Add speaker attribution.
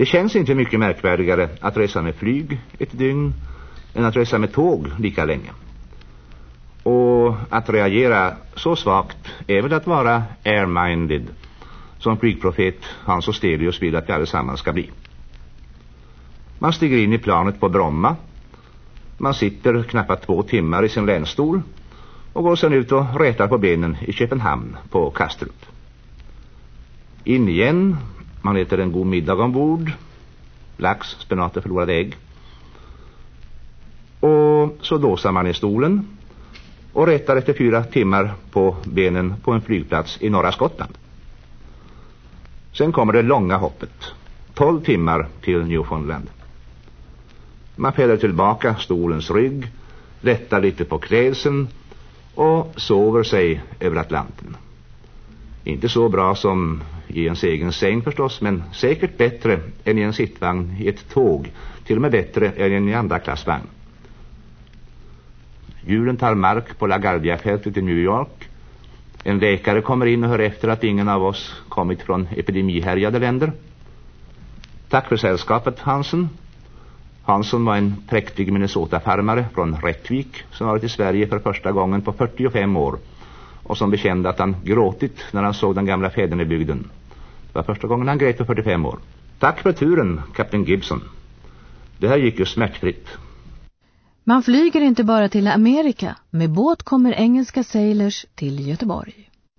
Speaker 1: Det känns inte mycket märkvärdigare att resa med flyg ett dygn än att resa med tåg lika länge. Och att reagera så svagt är väl att vara air-minded som flygprofet Hans Ostelius vill att vi allesammans ska bli. Man stiger in i planet på Bromma. Man sitter knappt två timmar i sin länstol och går sedan ut och rätar på benen i Köpenhamn på Kastrup. In igen, man äter en god middag ombord, lax, spenater, förlorade ägg. Och så dåsar man i stolen och rättar efter fyra timmar på benen på en flygplats i norra Skottland. Sen kommer det långa hoppet, 12 timmar till Newfoundland. Man fäller tillbaka stolens rygg, lättar lite på klädseln och sover sig över Atlanten. Inte så bra som i ens egen säng förstås, men säkert bättre än i en sittvagn i ett tåg, till och med bättre än i en andra klassvagn. Julen tar mark på LaGuardia-fältet i New York. En läkare kommer in och hör efter att ingen av oss kommit från epidemihärjade länder. Tack för sällskapet, Hansen. Hansen var en präktig Minnesota-farmare från Rättvik som varit i Sverige för första gången på 45 år och som bekände att han gråtit när han såg den gamla fäden i bygden. Det var första gången han grät för 45 år. Tack för turen, kapten Gibson. Det här gick ju smärtfritt.
Speaker 2: Man flyger inte bara till Amerika. Med båt kommer engelska sailors till Göteborg.